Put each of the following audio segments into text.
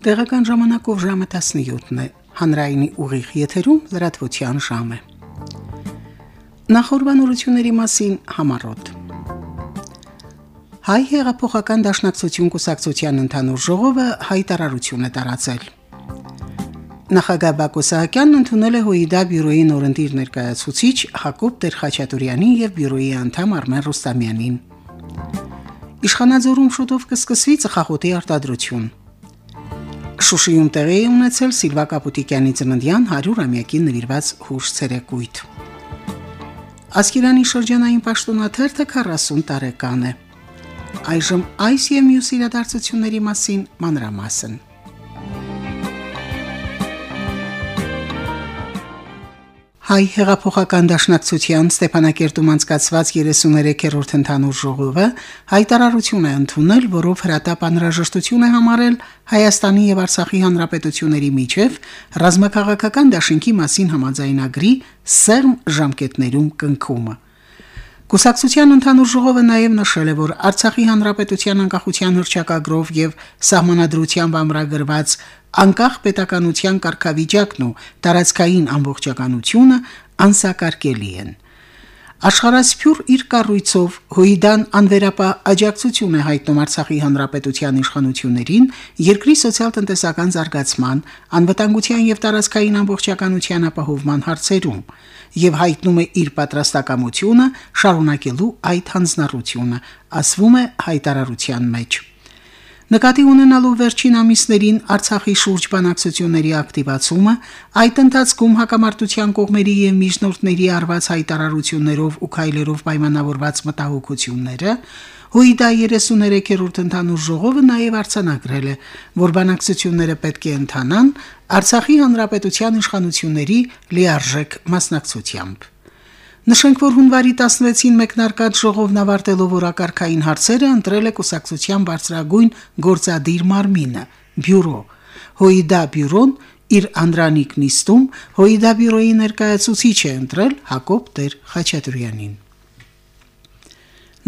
Տեղական ժամանակով ժամը 17-ն է։ Հանրայինի ուղիղ եթերում լրատվության ժամ է։ Նախորbanությունների մասին համառոտ։ Հայ հեղափոխական դաշնակցություն կուսակցության ընդհանուր ժողովը հայտարարություն է տարածել։ Նախագահ Բակո Սահակյանն ընդունել է ՀՈԻԴԱ բյուրոյի նորընտիր ներկայացուցիչ Հակոբ Տեր-Խաչատուրյանին եւ բյուրոյի անդամ Արմեն Ռուստամյանին։ Իշխանաձորում շուտով կսկսվի ծխախոտի արտադրություն։ Շուշիում տեղի է ունեցել Սիլվա Կապուտիկյանի ծննդյան 100-ամյակին նվիրված հուշ ցերեկույթ։ Ասկերանի շրջանային պաշտոնաթերթը 40 տարեկան է։ Այժմ այս եւ մյուս իրադարձությունների մասին մանրամասն։ Հայ հեղափոխական դաշնակցության Ստեփանակերտում անցկացված 33-րդ ընդհանուր ժողովը հայտարարություն է ընդունել, որով հրատապ անհրաժեշտություն է համարել Հայաստանի եւ Արցախի հանրապետությունների միջև ռազմաքաղաքական դաշինքի մասին համաձայնագրի սերմ ժամկետներում կնքումը։ Կուսակցության ընդհանուր ժողովը նաև նշել է, որ Արցախի հանրապետության անկախության հռչակագրով եւ սահմանադրությամբ ամրագրված անկախ պետականության կարգավիճակն ու տարածքային ամբողջականությունը անսակարկելի են։ Աշխարհասփյուր իր կառույցով հույդան անվերապահ աջակցություն է հայտնում Արցախի հանրապետության իշխանություններին երկրի սոցիալ-տնտեսական զարգացման, անվտանգության եւ տարածքային ամբողջականության ապահովման հարցերում եւ հայտնում է իր պատրաստակամությունը շարունակելու այդ հանձնառությունը, ասվում է հայտարարության մեջ։ Նկատի ունենալով վերջին ամիսներին Արցախի շուրջ բանակցությունների ակտիվացումը, այդ ընթացքում հակամարտության կողմերի եւ միջնորդների արված հայտարարություններով ու քայլերով պայմանավորված մտահոգությունները, Հույդա 33-րդ ընդհանուր ժողովը նաև արցանագրել է, որ բանակցությունները պետք է ընթանան Արցախի հանրապետության իշխանությունների լիարժեք մասնակցությամբ։ Նշենք, որ հունվարի 16-ին մեկնարկած ժողովն ավարտելով օրակարգային հարցերը ընտրել է կուսակցության բարձրագույն գործադիր մարմինը՝ բյուրո։ Հոիդա բյուրոն իր Անդրանիկ նիստում Հոիդա բյուրոյի ներկայացուցիչ է ընտրել Հակոբ Տեր Խաչատրյանին։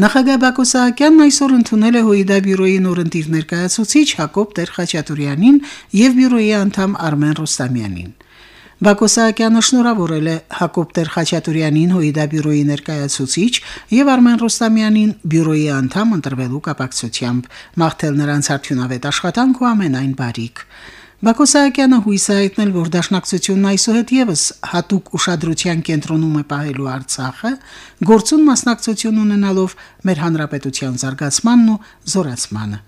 Նախագահ Բակո Սահակյանն այսօր ընդունել է Հոիդա բյուրոյի նորընտիր ներկայացուցիչ Հակոբ Տեր Խաչատրյանին եւ բյուրոյի անդամ Արմեն Ռոստամյանին։ Բակո Սահակյանը շնորհավորել է Հակոբ Տեր-Խաչատուրյանին Հոիդա բյուրոյի ներկայացուցիչ եւ Արմեն Ռոստամյանին բյուրոյի անդամ ընտրվելու կապակցությամբ, մաղթել նրանց արդյունավետ աշխատանք ու ամենայն բարիք։ Բակո Սահակյանը հույս է հայտնել, որ դաշնակցությունն այսօհետ եւս հատուկ ուշադրության կենտրոնում է պահելու Արցախը, գործուն մասնակցություն ունենալով մեր հանրապետության զարգացմանն ու զորացմանը։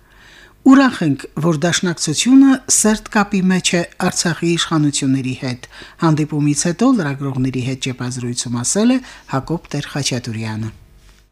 Ուրախ ենք, որ դաշնակցությունը սերտ կապի մեջ է Արցախի իշխանությունների հետ։ Հանդիպումից հետո լրագրողների հետ ճեպազրույցում ասել է Հակոբ Տեր-Խաչատուրյանը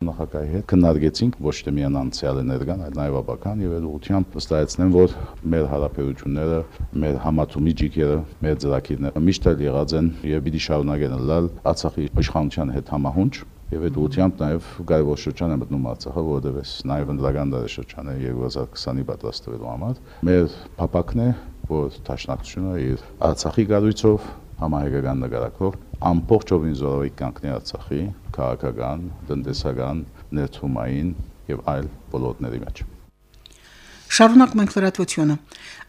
նախագահի հետ քննարկեցինք ոչ թե միայն անցյալ էներգան, այլ նաև ապական եւ այդ ուղղությամբ վստահեցնեմ, որ մեր հարաբերությունները, մեր համացումի ջիկերը, մեր ծրագիրները միշտ եղած են եւ պիտի շարունակեն լալ Արցախի իշխանության հետ համահունչ Եվ այդ ուղղությամբ նաև կարևոր շրջան է մտնում Արցախը, որովհետև նաև ընդրական դարաշրջան է 2020-ի պատրաստվելու համար։ Մեր փապակն է, որ Տաշնակցությունը իր Արցախի գառույցով համահայկական նկարակով ամբողջովին զորավի կանգնի Արցախի քաղաքական, տնտեսական, ներդրումային եւ այլ ոլորտների մեջ։ Շարունակ մենք լրատվությունը։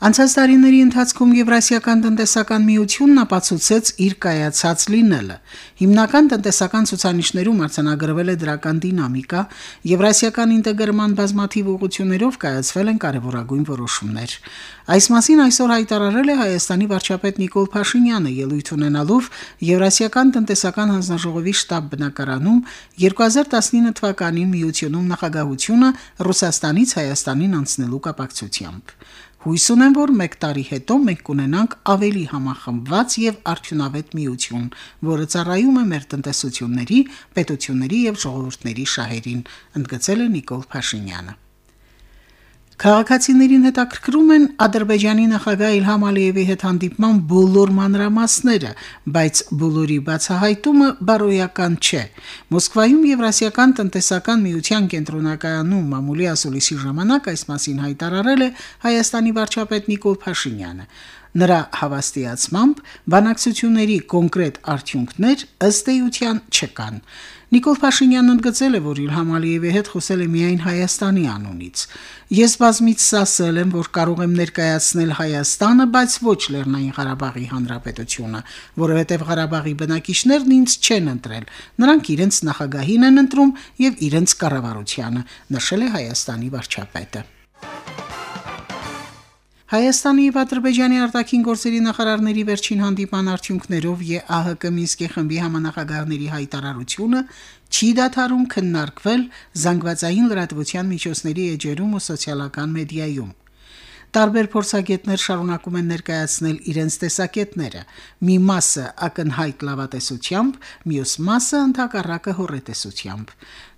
Անցած տարիների ընթացքում Եվրասիական տնտեսական միությունն ապացուցեց իր կայացած լինելը։ Հիմնական տնտեսական ցուցանիշներում արձանագրվել է դրական դինամիկա, Եվրասիական ինտեգրման բազմաթիվ ուղղություններով կայացվել են կարևորագույն որոշումներ։ Այս մասին այսօր հայտարարել է Հայաստանի վարչապետ Նիկոլ Փաշինյանը ելույթ ունենալով Եվրասիական տնտեսական հանձնաժողովի շտաբ բնակարանում 2019 թվականին միությունում նախագահությունը Ռուսաստանից Հայաստանին անցնելու կապակցությամբ։ Հույս ունեմ, որ 1 տարի հետո մենք կունենանք ավելի համախմբված եւ արդյունավետ միություն, որը ծառայում է մեր տնտեսությունների, պետությունների եւ ժողովուրդների շահերին, ընդգծել է Նիկոլ Փաշինյանը։ Քաղաքացիներին հետաքրքրում են Ադրբեջանի նախագահ Իլհամ Ալիևի հետ հանդիպման բոլոր մանրամասները, բայց բոլորի բացահայտումը բարոյական չէ։ Մոսկվայում Եվրասիական տնտեսական միության կենտրոնակայանում մամուլի ասուլիսի ժամանակ այս մասին հայտարարել է Հայաստանի վարչապետ Նիկոլ Փաշինյանը։ Նրա հավաստիացմամբ բանակցությունների կոնկրետ արդյունքներ ըստ էության չկան։ Նիկոլ Փաշինյանն ընդգծել է, որ Իլհամ Ալիևի հետ խոսել է միայն Հայաստանի անունից։ Ես բազմից ասել եմ, որ կարող եմ ներկայացնել Հայաստանը, բայց ոչ Լեռնային Ղարաբաղի Հանրապետությունը, որովհետև Ղարաբաղի բնակիչներն ինձ չեն ընտրել։ Նրանք իրենց նախագահին են ընտրում եւ իրենց կառավարությանը, նշել է Հայաստանի վարչապետը։ Հայաստանի եւ Ադրբեջանի արտաքին գործերի նախարարների վերջին հանդիպան արդյունքներով ԵԱՀԿ Մինսկի խմբի համանախագահների հայտարարությունը չի դադարում քննարկվել զանգվածային լրատվության միջոցների էջերում ու սոցիալական մեդիայում։ Տարբեր փորձագետներ շարունակում են ներկայացնել իրենց տեսակետները՝ մի մասը ակնհայտ լավատեսությամբ, մյուս մասը ընդհակառակը հորետեսությամբ։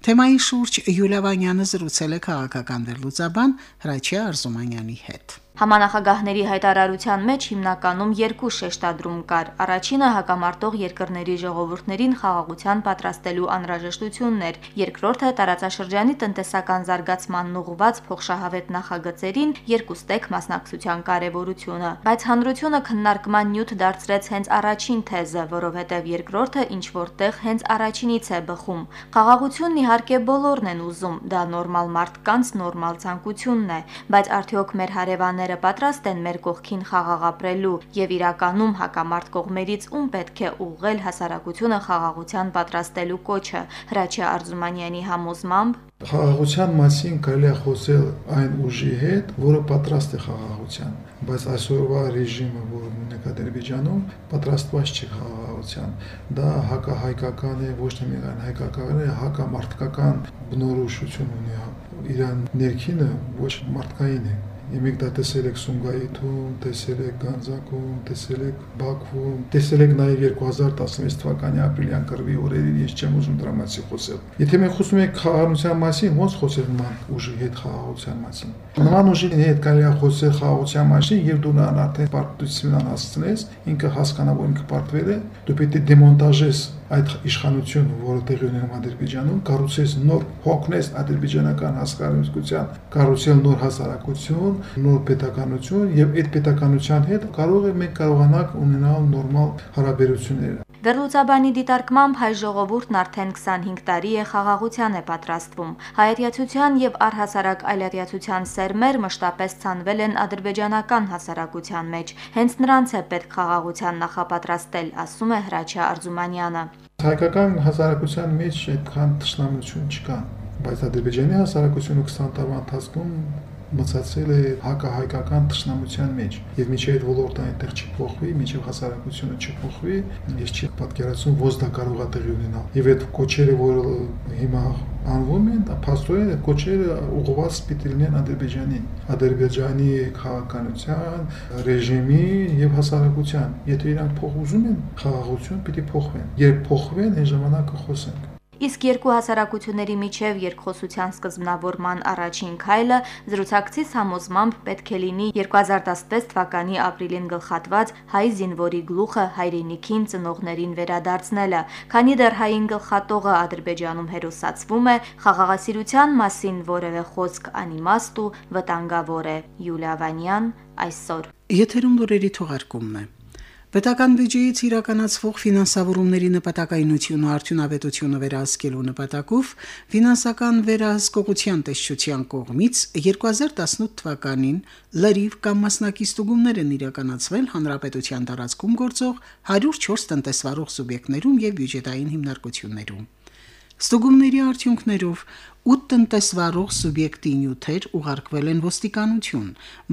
Թեմայի շուրջ Յուլիա Վանյանը զրուցել է քաղաքական դերլուծաբան Հրաչյա Արզումանյանի հետ։ Համանախագահների հայտարարության մեջ հիմնականում երկու շեշտադրում կար։ Առաջինը հակամարտող երկրների ժողովուրդներին խաղաղության պատրաստելու անհրաժեշտությունն էր, երկրորդը տարածաշրջանի տնտեսական զարգացմանն ուղղված փոխշահավետ նախագծերին երկուստեք մասնակցության կարևորությունը։ Բայց հանրությունը քննարկման նյութ դարձրեց հենց առաջին թեզը, որովհետև երկրորդը ինչ որտեղ հենց առաջինից է բխում։ Խաղաղությունն իհարկե բոլորն են ուզում, դա նորմալ մարդկանց նորմալ ցանկությունն է, բայց արդյոք մեր հարևանները կողմերը պատրաստ են մեր կողքին խաղաղ ապրելու եւ իրականում հակամարտ կողմերից ում պետք է ուղղել հասարակությունը խաղաղության պատրաստելու կոչը Հրաչյա Արզումանյանի համոզմամբ Խաղաղության մասին կարելի է խոսել այն ուժի հետ, որը պատրաստ է խաղաղության, բայց այսօրվա ռեժիմը, որը ունենք Ադրբեջանում, պատրաստված չէ խաղաղության։ Դա հակահայկական է, ոչ թե միայն հայկական է, հակամարտկական բնորոշություն ունի։ Իրան ներքինը ոչ մարդկային է Իմիք դա տեսել եք Սումգայիթում, տեսել եք Գանձակում, տեսել եք Բաքվում, տեսել եք նաև 2016 թվականի ապրիլյան կռվի օրերին, ես չեմ ուզում դրա մասին խոսել։ Եթե մենք խոսում ենք խաղաղության մասին, ոնց խոսել նման ուժի հետ խաղաղության մասին։ Նման ուժի հետ կարելի է խոսել խաղաղության մասին, եւ դու նրան արդեն պարտությունն անհասցնես, ինքը հասկանա, որ ինքը պարտվել է, դու պետք է դեմոնտաժես այդ իշխանությունը, որը տեղի ունենում Ադրբեջանում, կառուցես նոր հոգնես ադրբեջանական հասարակության, կառուցել նոր հասարակություն, նոր պետականություն եւ այդ պետականության հետ կարող է մենք կարողանանք ունենալ նորմալ հարաբերություններ։ Վերլուծաբանի դիտարկմամբ հայ ժողովուրդն արդեն 25 տարի է խաղաղության է պատրաստվում։ Հայատյացության եւ առհասարակ այլատյացության սերմեր մշտապես ցանվել են ադրբեջանական հասարակության մեջ։ Հենց նրանց է պետք խաղաղության նախապատրաստել, ասում է Հրաչյա Արզումանյանը։ Հայկական հասարակության մեջ այդքան ճշնամություն չկա, բայց Ադրբեջանի հասարակությունը 20 տարվա ընթացքում մցածել է հակահայկական ճշնամության մեջ եւ միջև այդ ոլորտը այնտեղ չփոխվի, միջև հասարակությունը չփոխվի, ես չի պատկերացնում ո՞ց դա կարող է տեղի ունենալ։ Եվ այդ կոչերը, որ հիմա անվում են, փաստորեն այդ կոչերը ուղղված պիտի լինեն Ադրբեջանին, Ադրբեջանի քաղաքականության, ռեժիմի եւ հասարակության։ Եթե իրանք փոխ ուզում են, խաղաղություն պիտի փոխվեն։ Երբ փոխվեն, այն ժամանակ կխոսենք։ Իսկ երկու հասարակությունների միջև երկխոսության սկզբնավորման առաջին քայլը զրուցակցից համոզմամբ պետք է լինի 2016 թվականի ապրիլին գլխատված հայ զինվորի գլուխը հայրենիքին ծնողներին վերադարձնելը, քանի դեռ հային գլխատողը Ադրբեջանում հերոսացվում է, խաղաղասիրության մասին որևէ խոսք անիմաստ ու վտանգավոր է։ Յուլիա Վանյան այսօր։ Եթերում լուրերի թողարկումն է։ Պետական բյուջեից իրականացվող ֆինանսավորումների նպատակայնությունը արդյունավետությունը վերահսկելու նպատակով ֆինանսական վերահսկողության տեսչության կողմից 2018 թվականին լրիվ կամ մասնակից ստուգումներ են իրականացվել հանրապետության տարածքում գործող 104 տնտեսվարող սուբյեկտներում եւ բյուջետային հիմնարկություններում։ Ստուգումների արդյունքներով 8 տնտեսվարող սուբյեկտի նյութեր ուղարկվել են ոստիկանություն,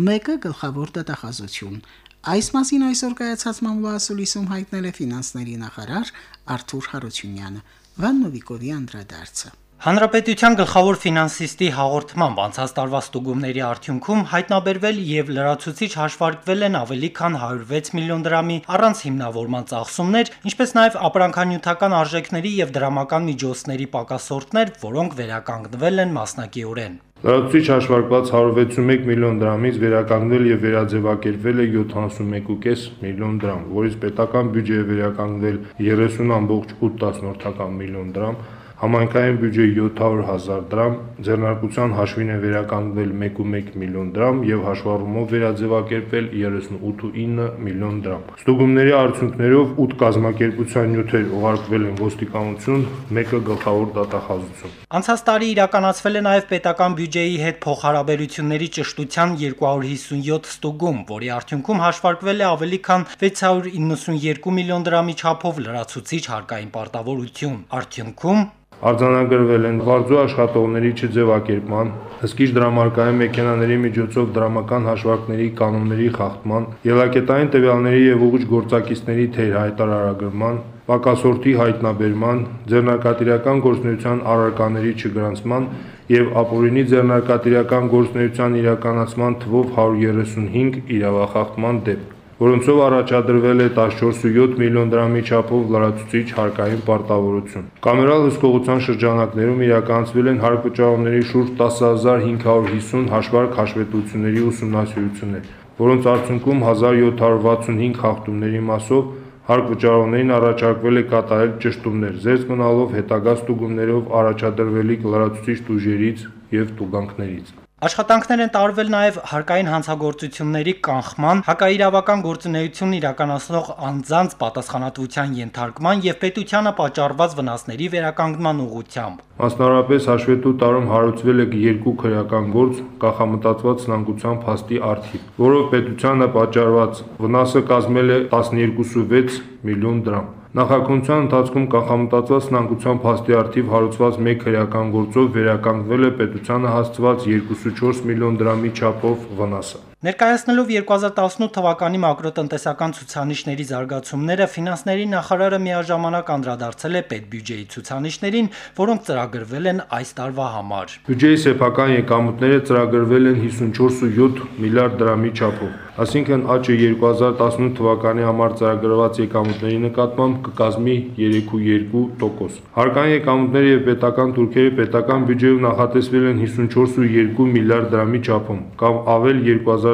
մեկը գլխավոր դատախազություն, Այս մասին այսօր կայացած մամուլասուլիսում հայտնել է ֆինանսների նախարար Արթուր Հարությունյանը։ Վաննովիկովի անդրադարձը։ Հանրապետության գլխավոր ֆինանսիստի հաղորդմամբ անցած տարվա ստուգումների արդյունքում հայտնաբերվել եւ լրացուցիչ հաշվարկվել են ավելի քան 106 միլիոն դրամի առանց հիմնավորման ծախսումներ, ինչպես նաեւ ապրանքանյութական արժեքների եւ դրամական միջոցների պակասորտներ, որոնք վերականգնվել են մասնակիորեն։ Լրացուցիչ հաշվարկված 161 միլիոն դրամից վերականգնել եւ վերաձևակերպվել է 71.5 միլիոն դրամ, որից պետական բյուջեը վերականգնել 30.8 միլիոն դրամ, Համայնքային բյուջե 700.000 դրամ, ձեռնարկության հաշվին է վերականգնվել 1.1 միլիոն դրամ եւ հաշվառումով վերաձևակերպվել 38.9 միլիոն դրամ։ Ստուգումների արդյունքներով 8 կազմակերպության նյութեր ուղարկվել են ոստիկանություն, մեկը գլխավոր դատախազություն։ Անցած տարի իրականացվել է նաև պետական բյուջեի հետ փոխհարաբերությունների ճշտության 257 ստուգում, որի արդյունքում հաշվարկվել է ավելի քան 692 միլիոն դրամի չափով լրացուցիչ հարկային պարտավորություն։ Արդյունքում Արձանագրվել են վարձու աշխատողների չձևակերպման, հսկիչ դրամարկային մեքենաների միջոցով դրամական հաշվարկների կանոնների խախտման, ելակետային տվյալների եւ ուղիչ գործակիցների թեր հայտարարագրման, պակասորտի հայտնաբերման, ձեռնարկատիրական գործնեության առարկաների չգրանցման եւ ապօրինի ձեռնարկատիրական գործնեության իրականացման թվով 135 իրավախախտման դեպք որոնցով առաջադրվել է 14.7 միլիոն դրամի չափով լրացուցիչ հարկային պարտավորություն։ Կամերալ հսկողության շրջանակներում իրականացվել են հարկվճարումների շուրջ 10550 հաշվարկ հաշվետվությունների ուսումնասիրություններ, որոնց արդյունքում 1765 խախտումների մասով հարկվճարողներին առաջարկվել է կատարել ճշտումներ, զերծ մնալով հետագա ստուգումներով առաջադրվելիք լրացուցիչ տուժերից եւ տուգանքներից։ Աշխատանքներ են տարվել նաև հարկային հանցագործությունների կանխման, հակաիրավական գործունեություն իրականացնող անձանց պատասխանատվության ենթարկման եւ պետությանը պատճառված վնասների վերականգնման ուղղությամբ։ Մասնարարպես հաշվետու տարում հարուցվել է երկու քրեական գործ կախամտածված սնանկության փաստի արդիվ, որով պետությանը պատճառված վնասը կազմել է 12.6 միլիոն դրամ։ Նախաքննության ընթացքում կանխամտածված սնանկության փաստի արդիվ հարուցված մեկ քրեական գործով վերականգնվել է պետությանը հասցված 2.4 միլիոն դրամի չափով վնասը։ Ներկայացնելով 2018 թվականի մակրոտնտեսական ցուցանիշների զարգացումները, ֆինանսների նախարարը միաժամանակ անդրադարձել է պետբյուջեի ցուցանիշներին, որոնք ծրագրվել են այս տարվա համար։ Բյուջեի սեփական եկամուտները ծրագրվել են 54.7 միլիարդ դրամի չափով, այսինքն աճը 2018 թվականի համար ծրագրված եկամուտների նկատմամբ կկազմի 3.2%։ Հարկային եկամուտները եւ պետական թուրքերը պետական բյուջեում նախատեսվել են 54.2 միլիարդ դրամի չափում, կամ ավել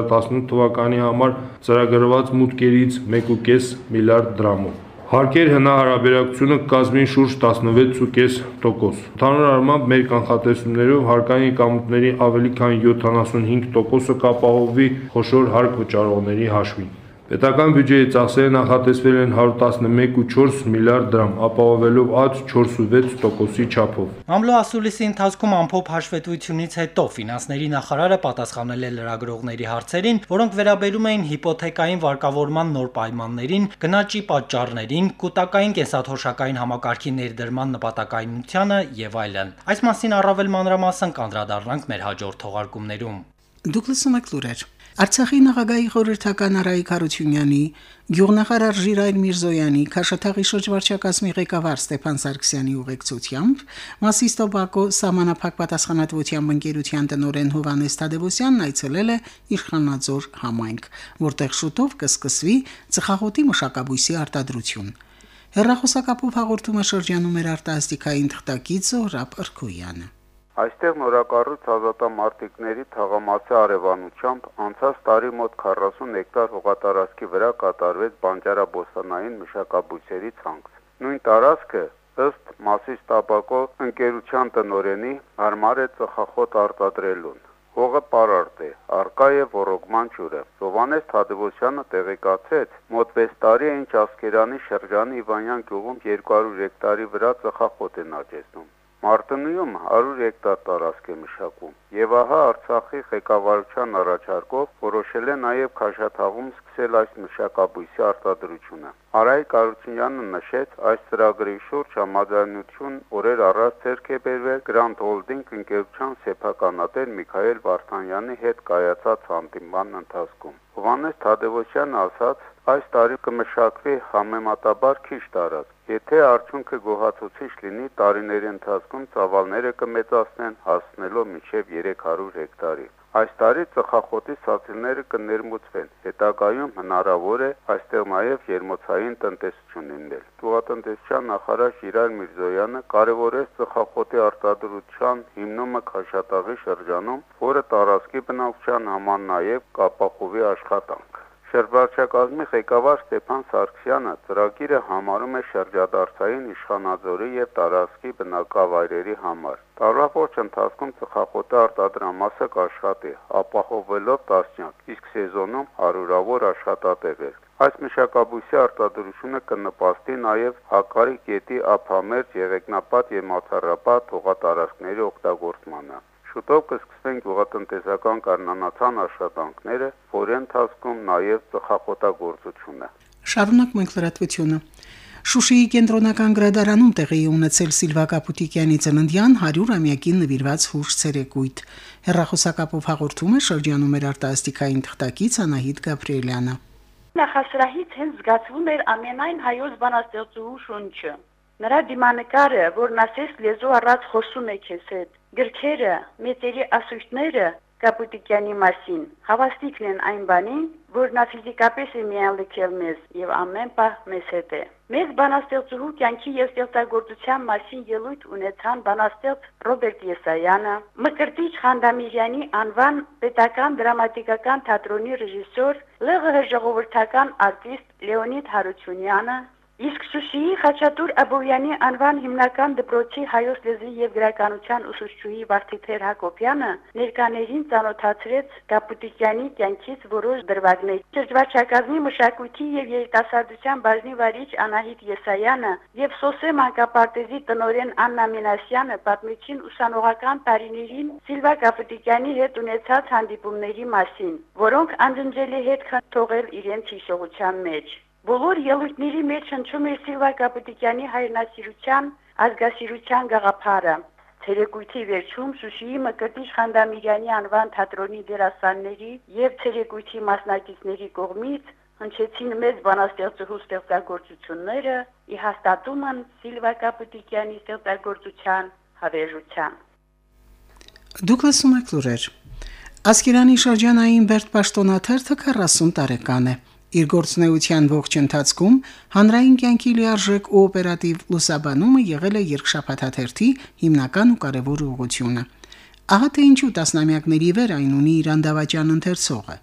2018 թվականի համար ծրագրված մուտքերից 1.5 միլիարդ դրամով։ Հարկեր հնարաբերակցությունը կազմի շուրջ 16.5%։ Ընդհանուր առմամբ մեր կանխատեսումներով հարկային կամուտների ավելի քան 75%-ը կապահովվի խոշոր հարկ վճարողների հաշվին։ Պետական բյուջեի ծախսերը նախատեսվել են 111.4 միլիարդ դրամ, ապահովելով աճ 4.6%-ի չափով։ Ամլո ասուլիսի ընթացքում ամփոփ հաշվետվությունից հետո ֆինանսների նախարարը պատասխանել է լրագրողների հարցերին, որոնք վերաբերում էին հիպոթեկային վարկավորման նոր պայմաններին, գնաճի պատճառներին, կൂട്ടակային կենսաթոշակային համակարգի ներդրման նպատակայնությանը եւ այլն։ Այս մասին առավել մանրամասն կանդրադառնանք մեր հաջորդ թողարկումներում։ Դուք լսում եք լուրեր։ Արցախի նախագահի խորհրդական Արայիկ Հարությունյանի, գյուղնախարար Ժիրայր Միրզոյանի, Քաշաթաղի շրջվարչակազմի ղեկավար Ստեփան Սարգսյանի ուղեկցությամբ Մասիստո Բակո համանախապակ պատասխանատվությամբ ընկերության տնօրեն Հովանես Թադևոսյանն այցելել է Իշխանաձոր համայնք, որտեղ շուտով կսկսվի ծխախոտի մշակաբույսի արտադրություն։ Հերրախոսակապով հաղորդում է շրջանում մեր արտասթիկային թղթակից Զորապ Արքոյանը։ Այստեղ նորակառույց ազատամարտիկների թաղամասի արևանությամբ անցած տարի մոտ 40 հեկտար հողատարածքի վրա կատարվեց բանջարաբոստանային մշակաբույսերի ցանց։ Նույն տարածքը ըստ Մասիս Տաբակո ընկերության տնորենի հարմար է ծխախոտ արտադրելուն։ Հողը պարարտ է, արկա է ռոռոգման ջուրը։ Հովանես Թադևոսյանը տեղեկացեց, մոտ 6 տարի է ինչ Ասկերանի շրջանի Իվանյան գյուղում 200 հեկտարի վրա ծխախոտ են աճեցնում։ Մարտունիում 100 հեկտար տարածք է մշակում։ Եվ ահա Արցախի ղեկավարության առաջարկով որոշել է նաև Քաշաթաղում սկսել այս մշակաբույսի արտադրությունը։ Արայիկ Արությունյանը նշեց, այս ծրագրի շուրջ համաձայնություն օրեր առաջ ձեռք է բերվել Grand Holding ընկերության սեփականատեր Միքայել Վարդանյանի հետ կայացած հանդիպման ընթացքում։ Հովանես Թադևոսյանը ասաց, այս տարի կմշակվի համեմատաբար քիչ տարածք Եթե արդյունքը գոհացուցիչ լինի, տարիների ընթացքում ծավալները կմեծացնեն, հասնելով մինչև 300 հեկտարի։ Այս տարի ծխախոտի սացիլները կներմուծվեն։ Հետագայում հնարավոր է այստեղ նաև երմոցային տնտեսություն լինել։ Գյուղատնտեսության նախարար Շիրայր Միրզոյանը կարևորեց ծխախոտի արտադրության հիմնումը Խաշատաղի շրջանում, որը տարածքի բնակչության համար նաև կապախովի աշխատանք։ Շրջվարչակազմի ղեկավար Ստեփան Սարգսյանը ծրագիրը համարում է շրջադարձային իշխանաձորի եւ տարածքի բնակավայրերի համար։ Տարվա ողջ ընթացքում ծխախոտի արտադրամասը կաշխատի, ապահովելով տասնյակ, իսկ սեզոնում հարյուրավոր աշխատատեղեր։ Այս մշակաբույսի արտադրությունը կնպաստի նաև հակարի կետի ափամերձ, եղեգնապատ եւ մացառապատ հողատարածքների օգտագործմանը։ Շուտով կսկսվեն գյուղատնտեսական կանանացան աշխատանքները, որի ընթացքում նաև ծխախոտագործությունը։ Շարունակ մենք լրատվությունը։ Շուշիի կենտրոնական գրադարանում տեղի ունեցել Սիլվա Կապուտիկյանի ծննդյան 100-ամյակին նվիրված հուշ ցերեկույթ։ Հերրախոսակապով հաղորդում է շրջանում մեր արտասթիկային թղթակից Անահիտ Գաբրիելյանը։ Նախասրահից հենց զգացվում էր ամենայն հայոց բանաստեղծուհու շունչը։ Նրա դիմանկարը, որն ասես լեզու առած խոսում է քեզ հետ, Գրքերը, մեծերի ասույթները Կապուտիկյանի մասին հավաստիքն են այն բանին, որ նա ֆիզիկապես է միայն լքել մեզ եւ ամեն պահ մեզ հետ է։ Մեծ բանաստեղծուհու կյանքի եւ ստեղծագործության մասին ելույթ ունեցան բանաստեղծ Ռոբերտ Եսայանը, Մկրտիչ Խանդամիրյանի անվան պետական դրամատիկական թատրոնի ռեժիսոր, ԼՂՀ ժողովրդական արտիստ Լեոնիդ Հարությունյանը, Իսկ Շուշիի Խաչատուր Աբովյանի անվան հիմնական դպրոցի հայոց լեզվի եւ գրականության ուսուցչուհի Վարդիթեր Հակոբյանը ներկաներին ծանոթացրեց Կապուտիկյանի կյանքից որոշ դրվագներ։ Շրջվարչակազմի մշակույթի եւ երիտասարդության բաժնի վարիչ Անահիտ Եսայանը եւ Սոսե մանկապարտեզի տնօրեն Աննա Մինասյանը պատմեցին ուսանողական տարիներին Սիլվա Կապուտիկյանի հետ ունեցած հանդիպումների մասին, որոնք անջնջելի հետ քնթողել իրենց հիշողության մեջ։ Բոլոր ելույթների մեջ հնչում էր Սիլվա Կապուտիկյանի հայրենասիրության, ազգասիրության գաղափարը։ Ցերեկույթի վերջում Շուշիի Մկրտիչ Խանդամիրյանի անվան թատրոնի դերասանների եւ ցերեկույթի մասնակիցների կողմից հնչեցին մեծ բանաստեղծուհու ստեղծագործությունները՝ ի հաստատումն Սիլվա Կապուտիկյանի ստեղծագործության հավերժության։ Դուք լսում եք լուրեր։ Ասկերանի շրջանային Բերտ Պաշտոնաթերթը 40 տարեկան է։ Իր գործնեության ողջ ընթացքում հանրային կյանքի լիարժեք ու օպերատիվ լուսաբանումը եղել է երկշաբաթաթերթի հիմնական ու կարևոր ուղղությունը։ Ահա թե ինչու տասնամյակների վեր այն ունի իր անդավաճան ընթերցողը։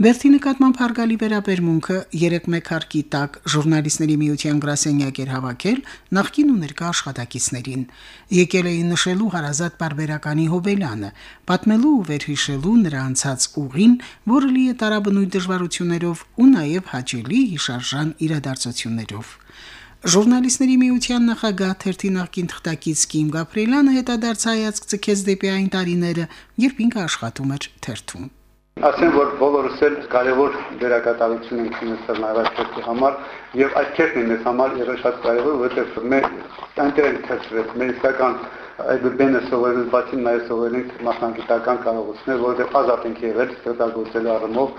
Բերթի նկատմամբ հարգալի վերաբերմունքը երեք մեկ հարկի տակ ժուրնալիստների միության գրասենյակ էր հավաքել նախկին ու ներկա աշխատակիցներին։ Եկել էին նշելու հարազատ բարբերականի հոբելյանը, պատմելու ու վերհիշելու նրա անցած ուղին, որը լի է տարաբնույթ դժվարություններով ու նաև հաճելի հիշարժան իրադարձություններով։ Ժուրնալիստների միության նախագահ Թերթի նախկին թղթակից Կիմ Գաբրիելյանը հետադարձ հայացք ցկեց դեպի այն տարիները, երբ ինքը աշխատում էր Թերթում։ Ասեմ, որ բոլորս էլ կարևոր դերակատարություն ենք ունեցել քերթի համար եւ այդ քերթն է մեզ համար եղել շատ կարևոր, որովհետեւ մեր այնտեղ ենք թերթվել, մեր իսկական այդ բենը սովորել բացի նաև սովորել ենք մասնագիտական կարողություններ, որովհետեւ ազատ ենք եղել ստեղծագործելու առումով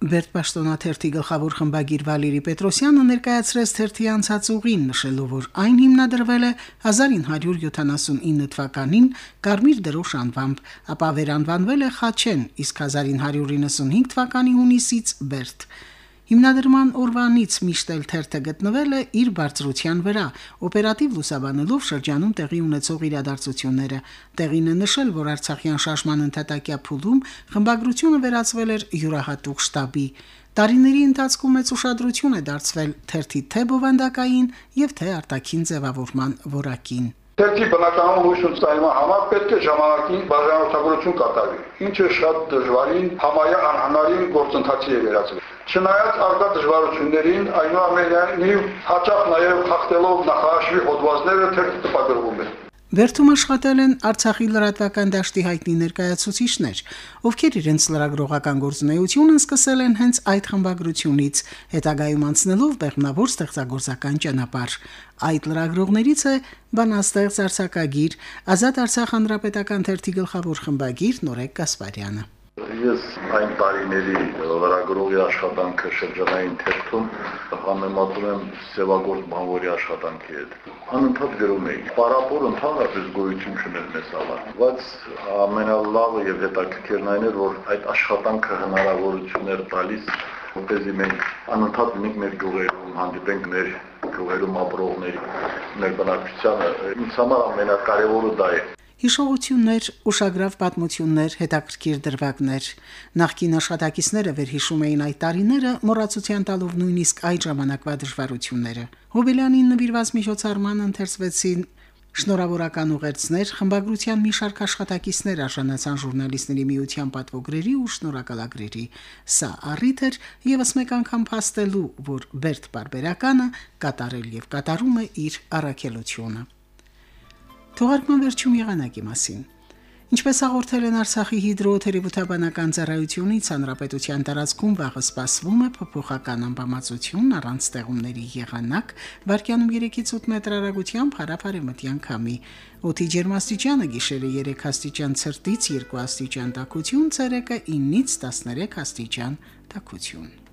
Բերտ Պաշտոնաթերթի գլխավոր խմբագիր Վալերի Պետրոսյանը ներկայացրեց թերթի անցած ուղին, նշելով, որ այն հիմնադրվել է 1979 թվականին Կարմիր դրոշ անվամբ, ապա վերանվանվել է Խաչեն, իսկ 1995 թվականի հունիսից Բերտ։ Հիմնադրման օրվանից միշտ էլ թերթը գտնվել է իր բարձրության վրա, օպերատիվ լուսաբանելով շրջանում տեղի ունեցող իրադարձությունները։ Տեղին է նշել, որ Արցախյան շարժման ընդհատակյա փուլում խմբագրությունը վերածվել էր յուրահատուկ շտաբի։ Տարիների ընթացքում մեծ ուշադրություն է դարձվել թերթի թե բովանդակային եւ թե արտաքին ձևավորման որակին։ Թերթի բնականon հույս ու ցայմա համար պետք է ժամանակին բաժանորդագրություն կատարվի, ինչը շատ դժվարին, համարյա անհնարին գործընթացի է վերածվել։ Չնայած արկա դժվարություններին, այնուամենայնիվ հաճախ նաև խախտելով նախարարի հոդվածները թերթ տպագրվում է։ Վերթում աշխատել են Արցախի լրատվական դաշտի հայտնի ներկայացուցիչներ, ովքեր իրենց լրագրողական գործունեությունն սկսել են հենց այդ խմբագրությունից, հետագայում անցնելով բեղմնավոր ստեղծագործական ճանապարհ։ Այդ լրագրողներից է բանաստեղծ Արցակագիր, Ազատ Արցախ հանրապետական թերթի գլխավոր խմբագիր Նորեկ Կասպարյանը։ Ես այն տարիների լրագրողի աշխատանքը շրջանային թերթում համեմատում եմ Սևագործ բանվորի աշխատանքի հետ։ Անընդհատ գրում էի։ Պարապոր ընդհանրապես գոյություն չուներ մեզ համար, բայց ամենալավը եւ հետաքրքիրն այն էր, որ այդ աշխատանքը հնարավորություններ տալիս որպեսզի մենք անընդհատ լինենք մեր գյուղերում, հանդիպենք մեր գյուղերում ապրողների, մեր բնակչությանը։ Ինձ համար ամենակարևորը դա է։ Հիշողություններ, ուշագրավ պատմություններ, հետաքրքիր դրվագներ։ Նախկին աշխատակիցները վերհիշում էին այդ տարիները, մոռացության տալով նույնիսկ այդ ժամանակվա դժվարությունները։ Հոբելյանին նվիրված միջոցառման ընթերցվեցին Շնորհավորական ուղերձներ խմբագրության մի շարք աշխատակիցներ արժանացան ժուրնալիստների միության պատվոգրերի ու շնորհակալագրերի։ Սա առիթ էր եւս մեկ անգամ փաստելու, որ Բերտ Բարբերականը կատարել եւ կատարում է իր առաքելությունը։ Թողարկման վերջում եղանակի մասին։ Ինչպես հաղորդել են Արցախի հիդրոթերապևտաբանական ծառայությունից, հանրապետության տարածքում վաղը սպասվում է փոփոխական ամպամածություն առանց ստեղումների եղանակ, վարկյանում 3-ից 8 մետր հեռագությամբ հարաբարեմտյան քամի։ Օդի ջերմաստիճանը գիշերը 3 աստիճան ցրտից 2 աստիճան տաքություն, ցերեկը 9-ից 13 աստիճան տաքություն։